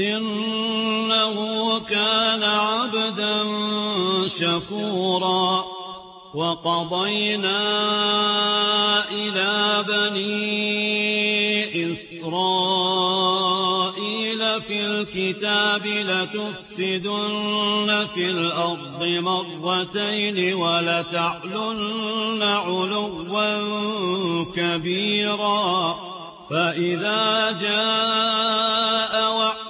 إنه كان عبدا شكورا. وقضينا إلى بني إسرائيل في الكتاب لتفسدن في الأرض مرتين ولتعلن علوا كبيرا. فإذا جاء وعلا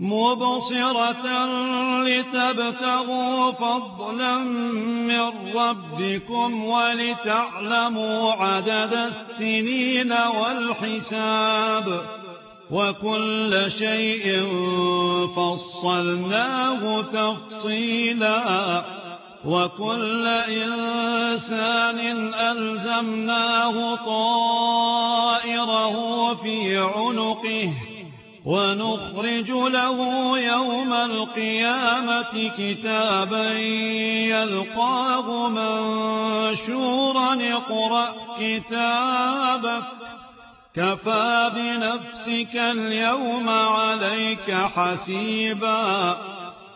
مُبْصِرَةً لِّتَبْتَغُوا فَضْلًا مِّن رَّبِّكُمْ وَلِتَعْلَمُوا عَدَدَ السِّنِينَ وَالْحِسَابَ وَكُلَّ شَيْءٍ فَصَّلْنَاهُ تَفْصِيلًا وَكُلَّ إِنسَانٍ أَلْزَمْنَاهُ طَائِرَهُ فِي عُنُقِهِ ونخرج له يوم القيامة كتابا يلقاه منشورا اقرأ كتابك. كفى بنفسك اليوم عليك حسيبا.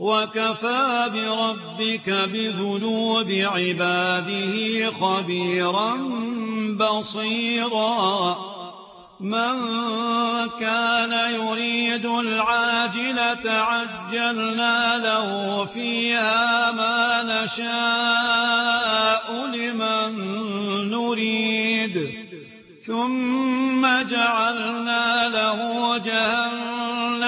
وَكَفَىٰ بِرَبِّكَ بِذُنُوبِ عِبَادِهِ خَبِيرًا بَصِيرًا مَنْ كَانَ يُرِيدُ الْعَاجِلَةَ عَجَّلْنَا لَهُ فِيهَا مَا نَشَاءُ لِمَنْ نُرِيدُ ثُمَّ جَعَلْنَا لَهُ جَهَنَّمَ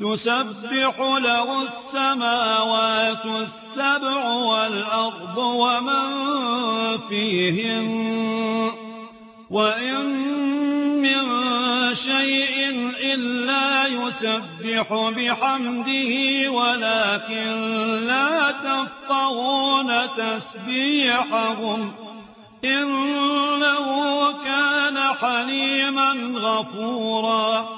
تسبح له السماوات السبع والأرض ومن فيهن وإن من شيء إلا يسبح بحمده ولكن لا تفطرون تسبيحهم إنه كان حليما غفورا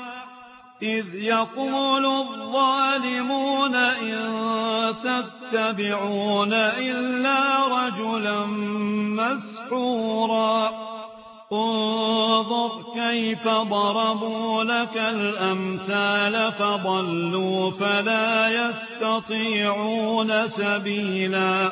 إِذْ يَقُولُ الظَّالِمُونَ إِن تَتَّبِعُونَ إِلَّا رَجُلًا مَّسْحُورًا. انظر كيف ضربوا لك الأمثال فضلوا فلا يستطيعون سبيلاً.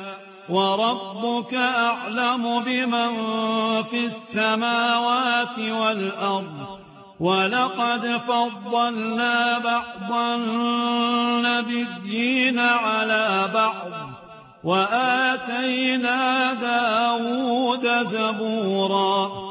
وَرَبُّكَ أَعْلَمُ بِمَن فِي السَّمَاوَاتِ وَالْأَرْضِ ۗ وَلَقَدْ فَضَّلْنَا بَعْضَ النَّبِيِّينَ عَلَىٰ بَعْضٍ ۖ وَآتَيْنَا داود زَبُورًا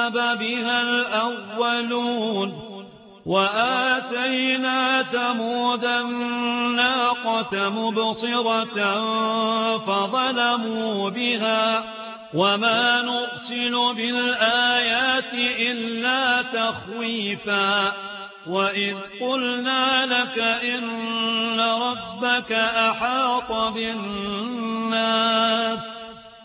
كذب بها الأولون وآتينا تمود الناقة مبصرة فظلموا بها وما نرسل بالآيات إلا تخويفا وإذ قلنا لك إن ربك أحاط بالناس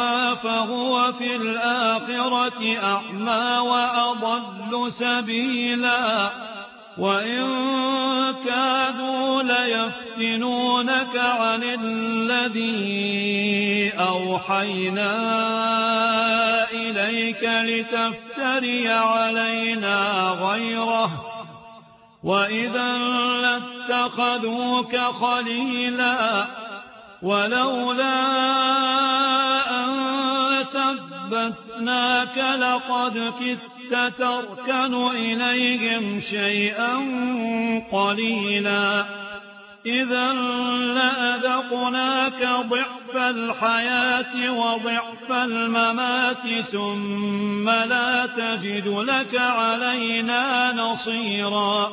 أعمى فهو في الآخرة أعمى وأضل سبيلا. وإن كادوا ليفتنونك عن الذي أوحينا إليك لتفتري علينا غيره. وَإِذًا لَاتَّخَذُوكَ خَلِيلًا وَلَوْلَا ثبتناك لَقَدْ كِدتَّ تَرْكَنُ إِلَيْهِمْ شَيْئًا قَلِيلًا إِذًا لَّأَذَقْنَاكَ ضِعْفَ الْحَيَاةِ وَضِعْفَ الْمَمَاتِ ثُمَّ لَا تَجِدُ لَكَ عَلَيْنَا نَصِيرًا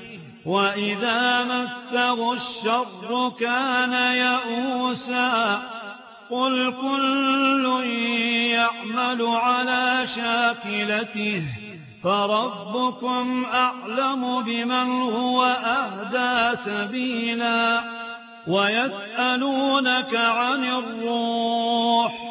وَإِذَا مَسَّهُ الشَّرُّ كَانَ يَئُوسًا قُلْ كُلٌّ يَعْمَلُ عَلَى شَاكِلَتِهِ فَرَبُّكُمْ أَعْلَمُ بِمَنْ هُوَ أَهْدَى سَبِيلًا وَيَسْأَلُونَكَ عَنِ الرُّوحِ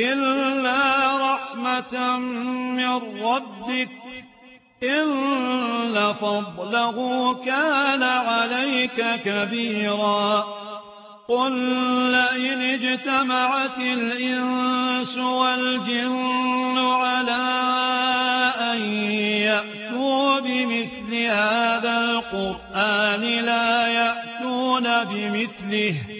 إلا رحمة من ربك إلا فضله كان عليك كبيرا قل لئن اجتمعت الإنس والجن على أن يأتوا بمثل هذا القرآن لا يأتون بمثله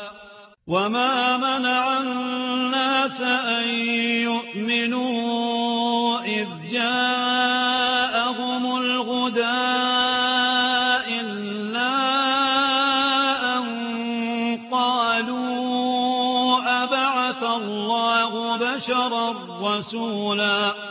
وما منع الناس أن يؤمنوا إذ جاءهم الغداء إلا أن قالوا أبعث الله بشرا رسولا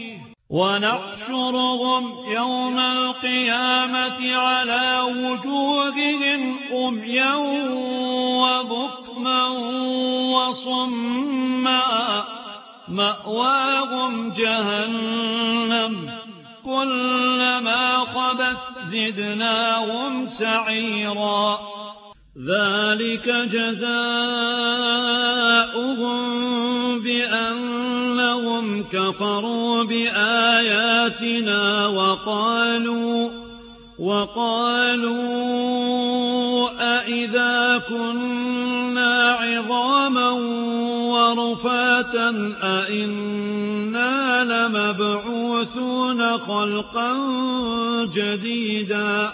ونحشرهم يوم القيامة على وجوههم أميا وبكما وصما. مأواهم جهنم. كلما خبت زدناهم سعيرا. ذلك جزاؤهم بأن أنهم كفروا بآياتنا وقالوا وقالوا أئذا كنا عظاما ورفاتا أئنا لمبعوثون خلقا جديدا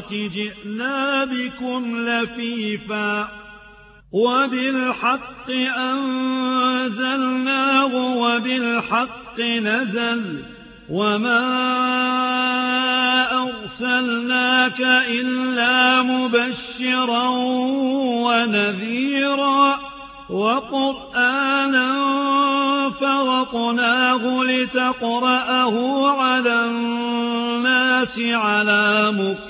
الْآخِرَةِ جِئْنَا بِكُمْ لَفِيفًا وَبِالْحَقِّ أَنزَلْنَاهُ وَبِالْحَقِّ نَزَلَ وَمَا أَرْسَلْنَاكَ إِلَّا مُبَشِّرًا وَنَذِيرًا وَقُرْآنًا فَرَقْنَاهُ لِتَقْرَأَهُ عَلَى النَّاسِ عَلَى مُكْتَبٍ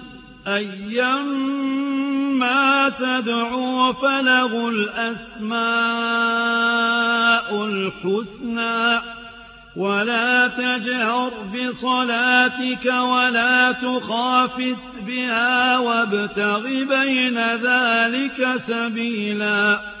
أيما تدعو فله الأسماء الحسنى ولا تجهر بصلاتك ولا تخافت بها وابتغ بين ذلك سبيلاً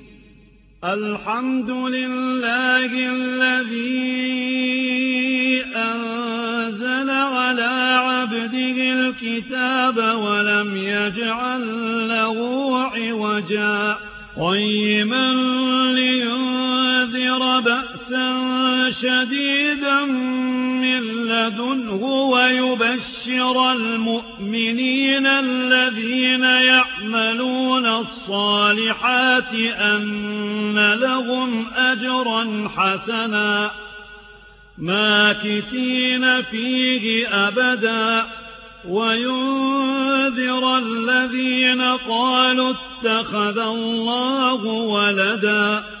الحمد لله الذي أنزل على عبده الكتاب ولم يجعل له عوجا قيما لينذر بأس بأسا شديدا من لدنه ويبشر المؤمنين الذين يعملون الصالحات أن لهم أجرا حسنا ماكتين فيه أبدا وينذر الذين قالوا اتخذ الله ولداً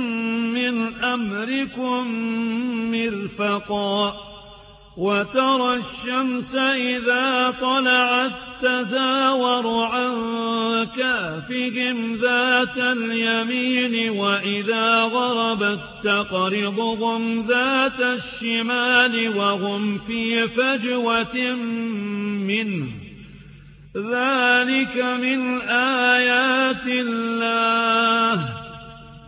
من أمركم مرفقا وترى الشمس إذا طلعت تزاور عن كافهم ذات اليمين وإذا غربت تقرضهم ذات الشمال وهم في فجوة منه ذلك من آيات الله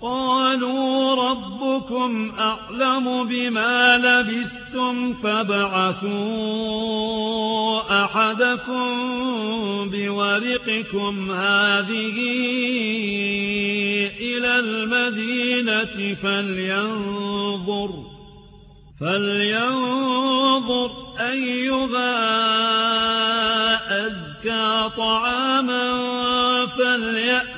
قالوا ربكم أعلم بما لبثتم فابعثوا أحدكم بورقكم هذه إلى المدينة فلينظر فلينظر أيها أزكى طعاما فليأتي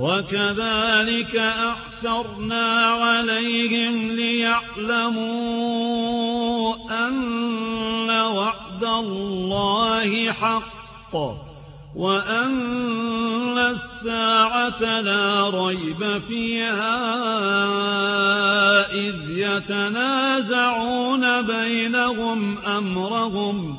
وكذلك أحفرنا عليهم ليعلموا أن وعد الله حق وأن الساعة لا ريب فيها إذ يتنازعون بينهم أمرهم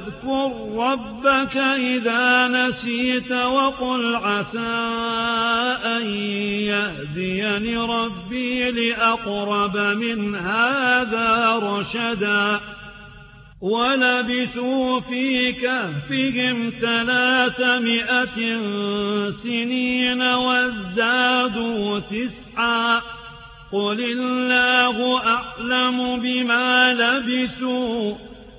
واذكر ربك إذا نسيت وقل عسى أن يهديني ربي لأقرب من هذا رشدا ولبثوا في كهفهم ثلاثمائة سنين وازدادوا تسعا قل الله أعلم بما لبثوا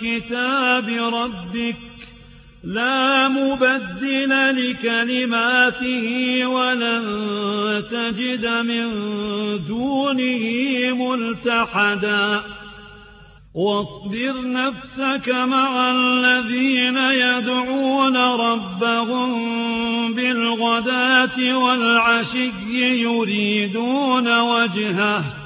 كِتَابِ رَبِّكَ لَا مُبَدِّلَ لِكَلِمَاتِهِ وَلَن تَجِدَ مِن دُونِهِ مُلْتَحَدًا واصبر نفسك مع الذين يدعون ربهم بالغداة والعشي يريدون وجهه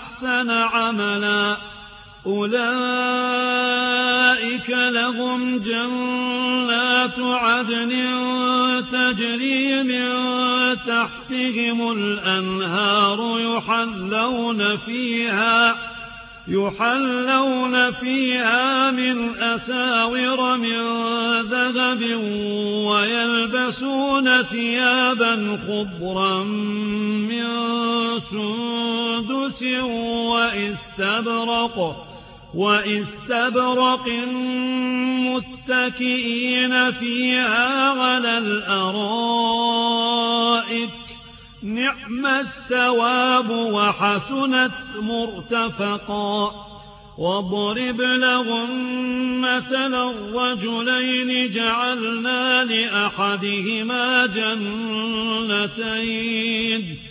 أحسن عملا. أولئك لهم جنات عدن تجري من تحتهم الأنهار يحلون فيها. يحلون فيها من أساور من ذهب ويلبسون ثيابا خضرا من سندس وإستبرق وإستبرق متكئين فيها على الأرائك نعم الثواب وحسنة مرتفقا. واضرب لهم مثلا الرجلين جعلنا لأحدهما جنتين.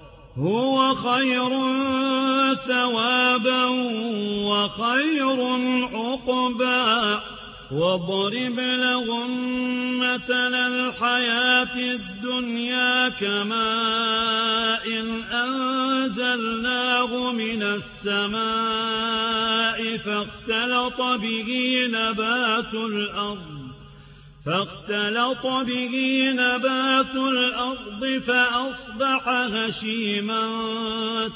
هُوَ خَيْرٌ ثَوَابًا وَخَيْرٌ عُقْبًا وَاضْرِبْ لَهُم مَّثَلَ الْحَيَاةِ الدُّنْيَا كَمَاءٍ أَنزَلْنَاهُ مِنَ السَّمَاءِ فَاخْتَلَطَ بِهِ نَبَاتُ الْأَرْضِ فاختلط به نبات الأرض فأصبح هشيما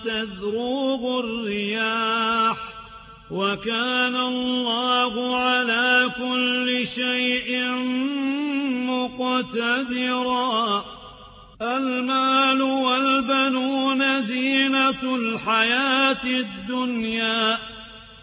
تذروب الرياح وكان الله على كل شيء مقتدرا المال والبنون زينة الحياة الدنيا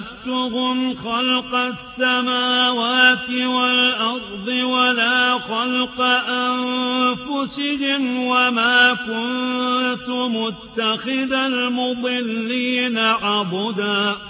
خلقتهم خلق السماوات والأرض ولا خلق أنفسهم وما كنت متخذ المضلين عبداً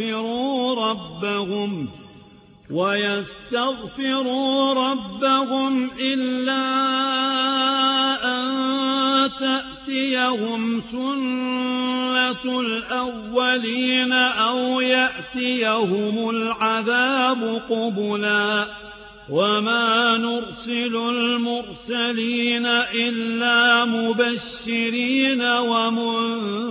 وَيَسْتَغْفِرُوا رَبَّهُمْ وَيَسْتَغْفِرُوا رَبَّهُمْ إِلَّا أَن تَأْتِيَهُمْ سُنَّةُ الْأَوَّلِينَ أَوْ يَأْتِيَهُمُ الْعَذَابُ قُبُلًا وَمَا نُرْسِلُ الْمُرْسَلِينَ إِلَّا مُبَشِّرِينَ وَمُنذِرِينَ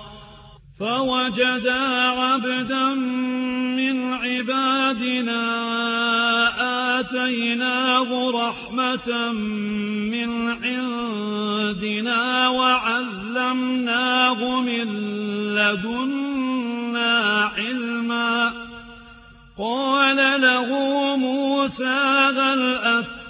فوجدا عبدا من عبادنا آتيناه رحمة من عندنا وعلمناه من لدنا علما قال له موسى غل الأفضل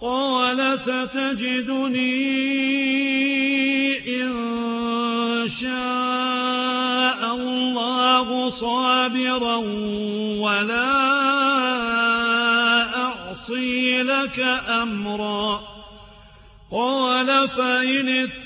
قال ستجدني إن شاء الله صابرا ولا أعصي لك أمرا قال فإن اتبعت